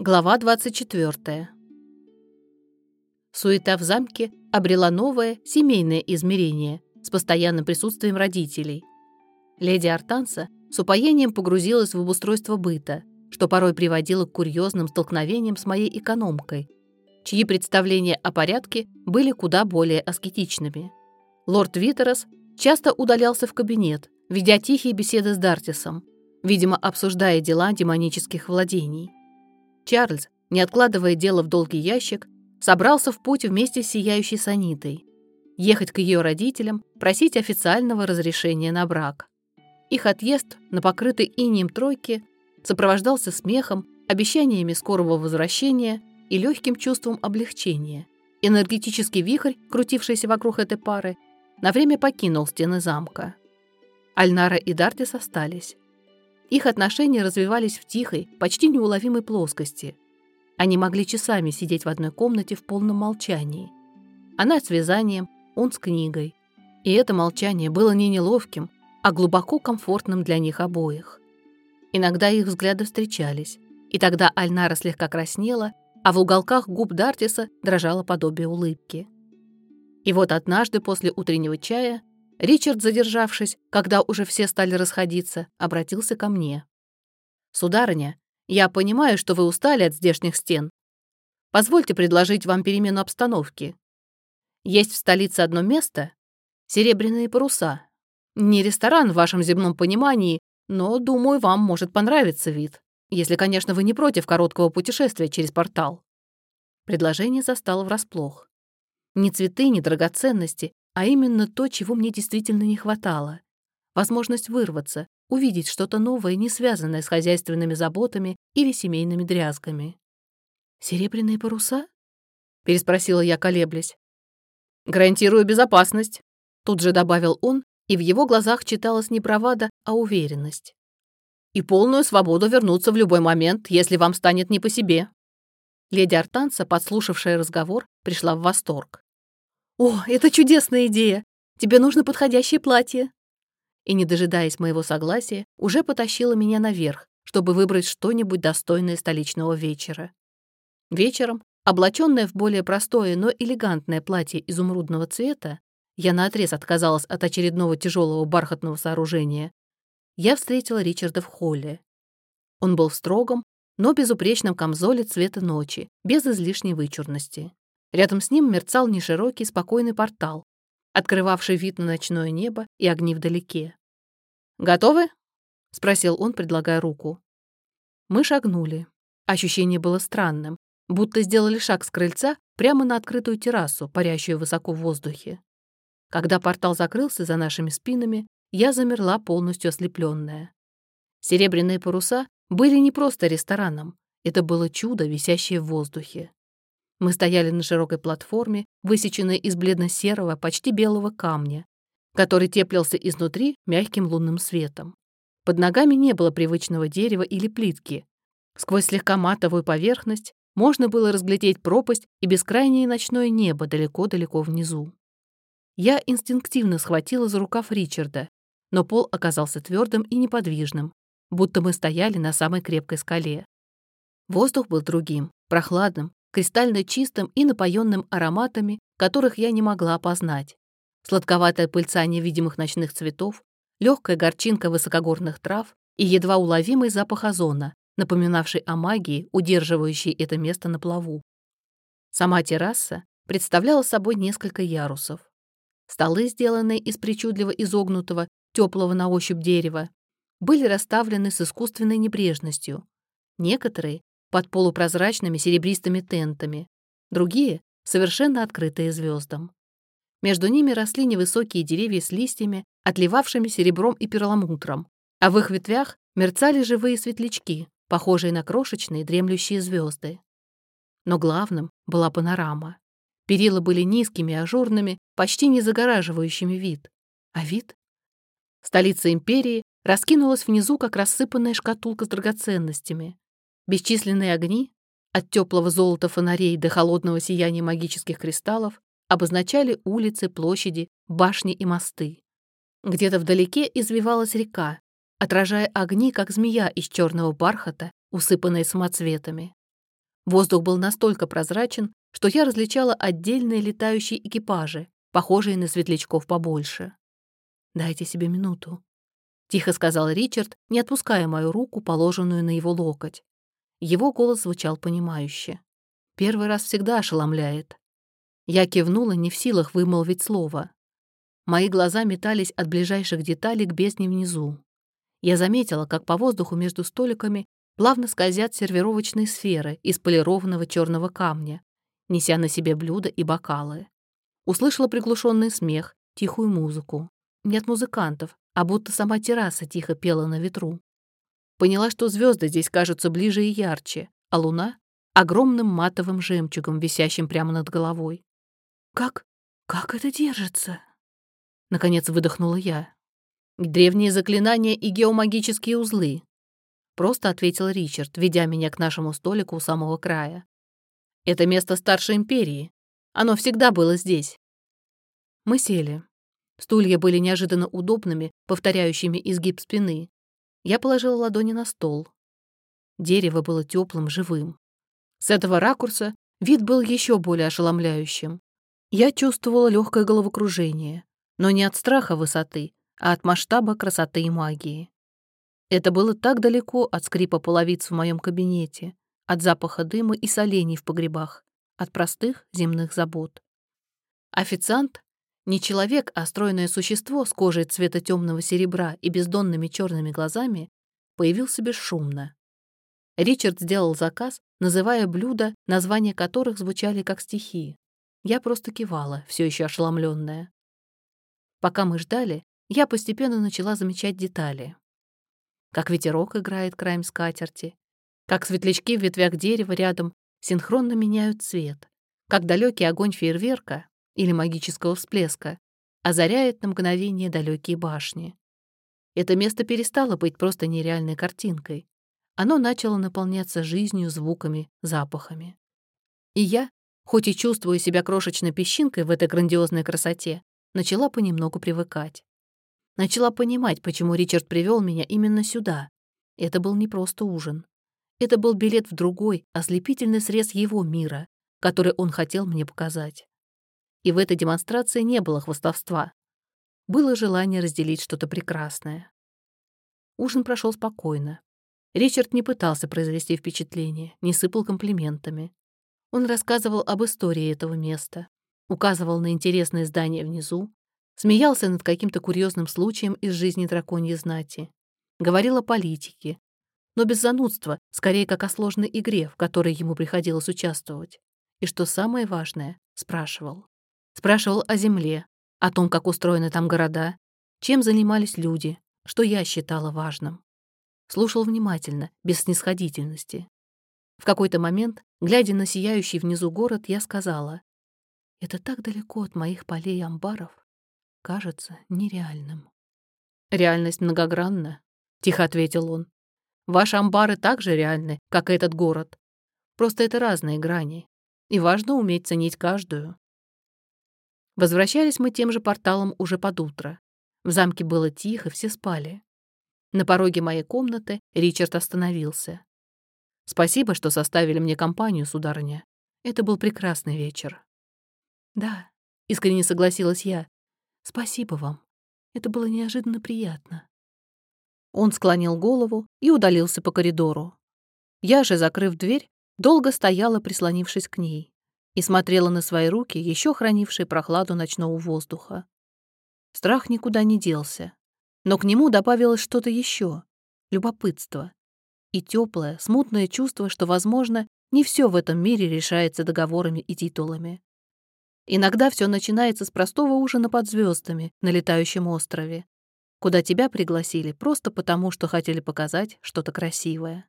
Глава 24. Суета в замке обрела новое семейное измерение с постоянным присутствием родителей. Леди Артанса с упоением погрузилась в обустройство быта, что порой приводило к курьезным столкновениям с моей экономкой, чьи представления о порядке были куда более аскетичными. Лорд Витерас часто удалялся в кабинет, ведя тихие беседы с Дартисом, видимо, обсуждая дела демонических владений. Чарльз, не откладывая дело в долгий ящик, собрался в путь вместе с сияющей Санитой. Ехать к ее родителям, просить официального разрешения на брак. Их отъезд на покрытой инием тройке сопровождался смехом, обещаниями скорого возвращения и легким чувством облегчения. Энергетический вихрь, крутившийся вокруг этой пары, на время покинул стены замка. Альнара и Дартис остались. Их отношения развивались в тихой, почти неуловимой плоскости. Они могли часами сидеть в одной комнате в полном молчании. Она с вязанием, он с книгой. И это молчание было не неловким, а глубоко комфортным для них обоих. Иногда их взгляды встречались, и тогда Альнара слегка краснела, а в уголках губ Дартиса дрожало подобие улыбки. И вот однажды после утреннего чая Ричард, задержавшись, когда уже все стали расходиться, обратился ко мне. «Сударыня, я понимаю, что вы устали от здешних стен. Позвольте предложить вам перемену обстановки. Есть в столице одно место — серебряные паруса. Не ресторан в вашем земном понимании, но, думаю, вам может понравиться вид, если, конечно, вы не против короткого путешествия через портал». Предложение застало врасплох. Ни цветы, ни драгоценности, а именно то, чего мне действительно не хватало. Возможность вырваться, увидеть что-то новое, не связанное с хозяйственными заботами или семейными дрязгами. «Серебряные паруса?» — переспросила я, колеблясь. «Гарантирую безопасность», — тут же добавил он, и в его глазах читалась не бравада, а уверенность. «И полную свободу вернуться в любой момент, если вам станет не по себе». Леди Артанца, подслушавшая разговор, пришла в восторг. «О, это чудесная идея! Тебе нужно подходящее платье!» И, не дожидаясь моего согласия, уже потащила меня наверх, чтобы выбрать что-нибудь достойное столичного вечера. Вечером, облаченная в более простое, но элегантное платье изумрудного цвета, я наотрез отказалась от очередного тяжелого бархатного сооружения, я встретила Ричарда в холле. Он был в строгом, но безупречном камзоле цвета ночи, без излишней вычурности. Рядом с ним мерцал неширокий, спокойный портал, открывавший вид на ночное небо и огни вдалеке. «Готовы?» — спросил он, предлагая руку. Мы шагнули. Ощущение было странным, будто сделали шаг с крыльца прямо на открытую террасу, парящую высоко в воздухе. Когда портал закрылся за нашими спинами, я замерла полностью ослепленная. Серебряные паруса были не просто рестораном, это было чудо, висящее в воздухе. Мы стояли на широкой платформе, высеченной из бледно-серого, почти белого камня, который теплился изнутри мягким лунным светом. Под ногами не было привычного дерева или плитки. Сквозь слегка матовую поверхность можно было разглядеть пропасть и бескрайнее ночное небо далеко-далеко внизу. Я инстинктивно схватила за рукав Ричарда, но пол оказался твердым и неподвижным, будто мы стояли на самой крепкой скале. Воздух был другим, прохладным, кристально чистым и напоенным ароматами, которых я не могла опознать. Сладковатая пыльца невидимых ночных цветов, легкая горчинка высокогорных трав и едва уловимый запах озона, напоминавший о магии, удерживающей это место на плаву. Сама терраса представляла собой несколько ярусов. Столы, сделанные из причудливо изогнутого, теплого на ощупь дерева, были расставлены с искусственной небрежностью. Некоторые под полупрозрачными серебристыми тентами, другие — совершенно открытые звездам. Между ними росли невысокие деревья с листьями, отливавшими серебром и перламутром, а в их ветвях мерцали живые светлячки, похожие на крошечные дремлющие звезды. Но главным была панорама. Перила были низкими, ажурными, почти не загораживающими вид. А вид? Столица империи раскинулась внизу, как рассыпанная шкатулка с драгоценностями. Бесчисленные огни, от теплого золота фонарей до холодного сияния магических кристаллов, обозначали улицы, площади, башни и мосты. Где-то вдалеке извивалась река, отражая огни, как змея из черного бархата, усыпанная самоцветами. Воздух был настолько прозрачен, что я различала отдельные летающие экипажи, похожие на светлячков побольше. «Дайте себе минуту», — тихо сказал Ричард, не отпуская мою руку, положенную на его локоть. Его голос звучал понимающе. Первый раз всегда ошеломляет. Я кивнула, не в силах вымолвить слово. Мои глаза метались от ближайших деталей к бездне внизу. Я заметила, как по воздуху между столиками плавно скользят сервировочные сферы из полированного черного камня, неся на себе блюда и бокалы. Услышала приглушенный смех, тихую музыку. Нет музыкантов, а будто сама терраса тихо пела на ветру. Поняла, что звезды здесь кажутся ближе и ярче, а луна — огромным матовым жемчугом, висящим прямо над головой. «Как? Как это держится?» Наконец выдохнула я. «Древние заклинания и геомагические узлы», просто ответил Ричард, ведя меня к нашему столику у самого края. «Это место старшей империи. Оно всегда было здесь». Мы сели. Стулья были неожиданно удобными, повторяющими изгиб спины. Я положила ладони на стол. Дерево было теплым, живым. С этого ракурса вид был еще более ошеломляющим. Я чувствовала легкое головокружение, но не от страха высоты, а от масштаба красоты и магии. Это было так далеко от скрипа половиц в моем кабинете, от запаха дыма и солений в погребах, от простых земных забот. Официант не человек, а стройное существо с кожей цвета темного серебра и бездонными черными глазами появился бесшумно. Ричард сделал заказ, называя блюда, названия которых звучали как стихи. Я просто кивала, все еще ошеломленная. Пока мы ждали, я постепенно начала замечать детали. Как ветерок играет краем скатерти, как светлячки в ветвях дерева рядом синхронно меняют цвет, как далекий огонь фейерверка или магического всплеска озаряет на мгновение далекие башни. Это место перестало быть просто нереальной картинкой. Оно начало наполняться жизнью, звуками, запахами. И я, хоть и чувствую себя крошечной песчинкой в этой грандиозной красоте, начала понемногу привыкать. Начала понимать, почему Ричард привел меня именно сюда. Это был не просто ужин. Это был билет в другой, ослепительный срез его мира, который он хотел мне показать. И в этой демонстрации не было хвостовства. Было желание разделить что-то прекрасное. Ужин прошел спокойно. Ричард не пытался произвести впечатление, не сыпал комплиментами. Он рассказывал об истории этого места, указывал на интересные здания внизу, смеялся над каким-то курьезным случаем из жизни драконьей знати, говорил о политике, но без занудства, скорее как о сложной игре, в которой ему приходилось участвовать. И что самое важное, спрашивал. Спрашивал о земле, о том, как устроены там города, чем занимались люди, что я считала важным. Слушал внимательно, без снисходительности. В какой-то момент, глядя на сияющий внизу город, я сказала, «Это так далеко от моих полей и амбаров, кажется нереальным». «Реальность многогранна», — тихо ответил он. «Ваши амбары так же реальны, как и этот город. Просто это разные грани, и важно уметь ценить каждую». Возвращались мы тем же порталом уже под утро. В замке было тихо, все спали. На пороге моей комнаты Ричард остановился. «Спасибо, что составили мне компанию, сударыня. Это был прекрасный вечер». «Да», — искренне согласилась я. «Спасибо вам. Это было неожиданно приятно». Он склонил голову и удалился по коридору. Я же, закрыв дверь, долго стояла, прислонившись к ней и смотрела на свои руки, еще хранившие прохладу ночного воздуха. Страх никуда не делся, но к нему добавилось что-то еще — любопытство и теплое, смутное чувство, что, возможно, не все в этом мире решается договорами и титулами. Иногда все начинается с простого ужина под звездами на летающем острове, куда тебя пригласили просто потому, что хотели показать что-то красивое.